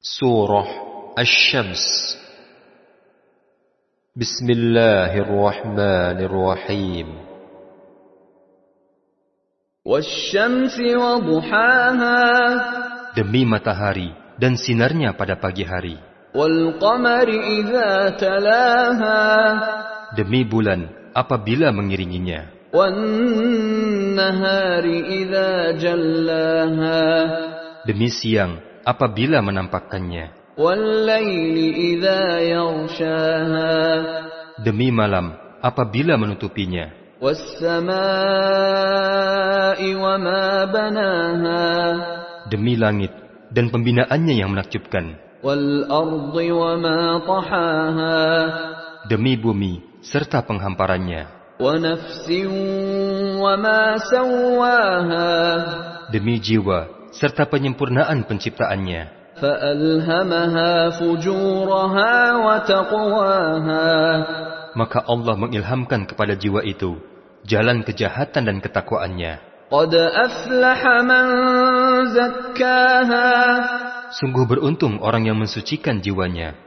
Surah Asy-Syams Bismillahirrahmanirrahim. Demi matahari dan sinarnya pada pagi hari. Demi bulan apabila mengiringinya. Demi siang apabila menampakkannya. Demi malam apabila menutupinya. Demi langit dan pembinaannya yang menakjubkan. Demi bumi serta penghamparannya. Demi jiwa serta penyempurnaan penciptaannya. Maka Allah mengilhamkan kepada jiwa itu jalan kejahatan dan ketakwaannya. Sungguh beruntung orang yang mensucikan jiwanya.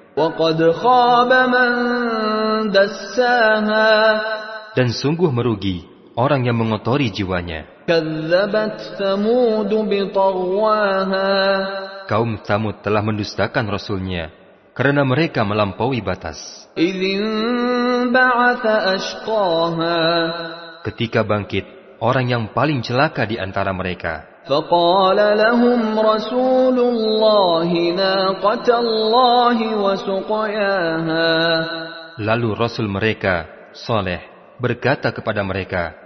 Dan sungguh merugi orang yang mengotori jiwanya. كَذَّبَتْ ثَمُودُ بِطَغْوَاهَا Kaum Samud telah mendustakan Rasulnya karena mereka melampaui batas. إِذِ انبَعَثَ أَشْقَاهَا Ketika bangkit, orang yang paling celaka di antara mereka. فقال لهم رسول الله ناقة الله وسقياها Lalu Rasul mereka, Saleh, berkata kepada mereka,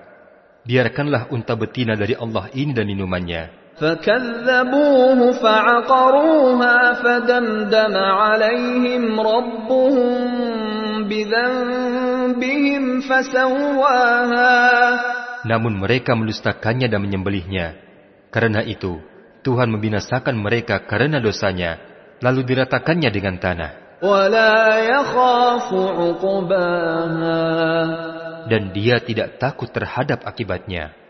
Biarkanlah unta betina dari Allah ini dan minumannya. فكذبوه فعقروها فدمدم عليهم ربهم بذنبهم فسواها Namun mereka mendustakannya dan menyembelihnya. Karena itu, Tuhan membinasakan mereka karena dosanya, lalu diratakannya dengan tanah. Dan dia tidak takut terhadap akibatnya.